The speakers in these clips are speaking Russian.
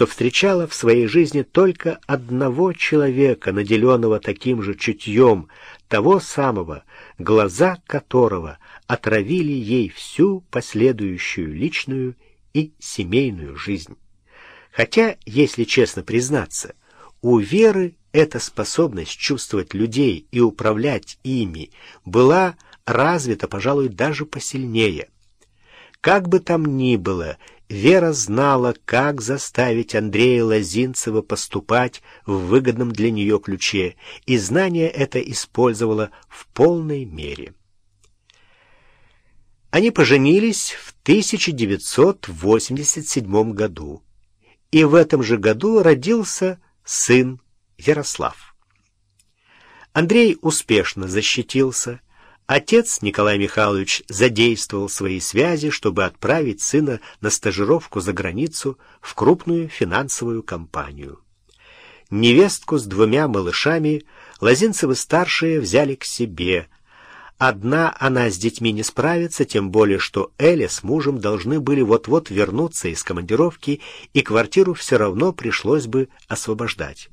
что встречала в своей жизни только одного человека, наделенного таким же чутьем, того самого, глаза которого отравили ей всю последующую личную и семейную жизнь. Хотя, если честно признаться, у Веры эта способность чувствовать людей и управлять ими была развита, пожалуй, даже посильнее. Как бы там ни было, Вера знала, как заставить Андрея Лозинцева поступать в выгодном для нее ключе, и знание это использовала в полной мере. Они поженились в 1987 году, и в этом же году родился сын Ярослав. Андрей успешно защитился, Отец Николай Михайлович задействовал свои связи, чтобы отправить сына на стажировку за границу в крупную финансовую компанию. Невестку с двумя малышами Лозинцевы-старшие взяли к себе. Одна она с детьми не справится, тем более, что Эля с мужем должны были вот-вот вернуться из командировки, и квартиру все равно пришлось бы освобождать.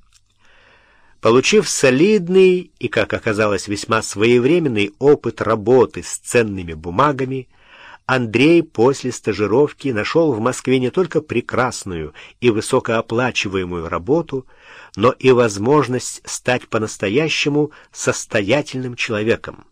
Получив солидный и, как оказалось, весьма своевременный опыт работы с ценными бумагами, Андрей после стажировки нашел в Москве не только прекрасную и высокооплачиваемую работу, но и возможность стать по-настоящему состоятельным человеком.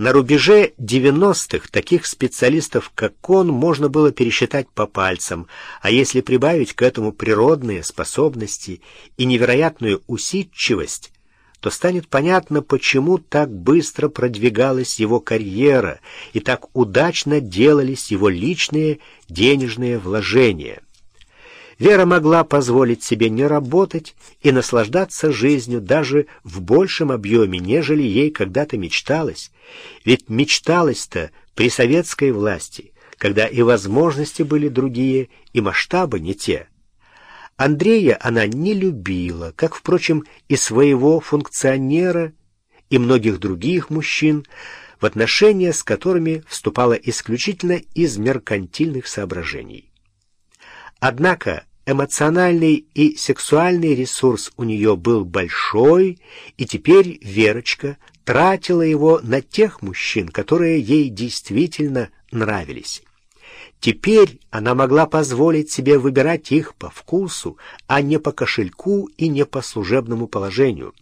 На рубеже 90-х таких специалистов, как он, можно было пересчитать по пальцам, а если прибавить к этому природные способности и невероятную усидчивость, то станет понятно, почему так быстро продвигалась его карьера и так удачно делались его личные денежные вложения. Вера могла позволить себе не работать и наслаждаться жизнью даже в большем объеме, нежели ей когда-то мечталось. Ведь мечталось-то при советской власти, когда и возможности были другие, и масштабы не те. Андрея она не любила, как, впрочем, и своего функционера, и многих других мужчин, в отношения с которыми вступала исключительно из меркантильных соображений. Однако эмоциональный и сексуальный ресурс у нее был большой, и теперь Верочка тратила его на тех мужчин, которые ей действительно нравились. Теперь она могла позволить себе выбирать их по вкусу, а не по кошельку и не по служебному положению.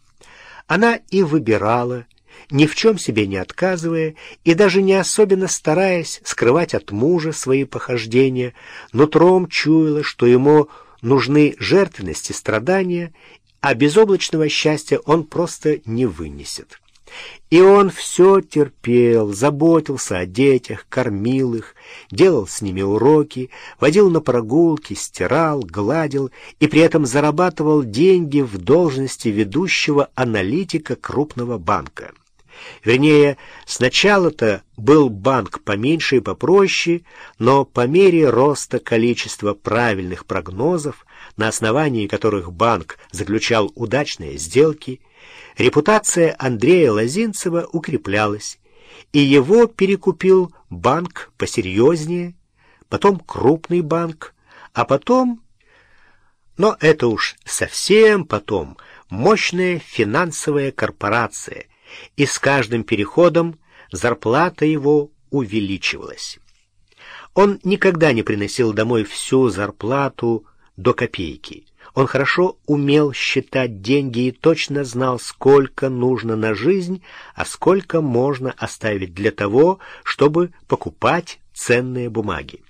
Она и выбирала, ни в чем себе не отказывая и даже не особенно стараясь скрывать от мужа свои похождения, нутром чуяла, что ему нужны жертвенность и страдания, а безоблачного счастья он просто не вынесет. И он все терпел, заботился о детях, кормил их, делал с ними уроки, водил на прогулки, стирал, гладил и при этом зарабатывал деньги в должности ведущего аналитика крупного банка. Вернее, сначала-то был банк поменьше и попроще, но по мере роста количества правильных прогнозов, на основании которых банк заключал удачные сделки, репутация Андрея Лозинцева укреплялась, и его перекупил банк посерьезнее, потом крупный банк, а потом... Но это уж совсем потом мощная финансовая корпорация — и с каждым переходом зарплата его увеличивалась. Он никогда не приносил домой всю зарплату до копейки. Он хорошо умел считать деньги и точно знал, сколько нужно на жизнь, а сколько можно оставить для того, чтобы покупать ценные бумаги.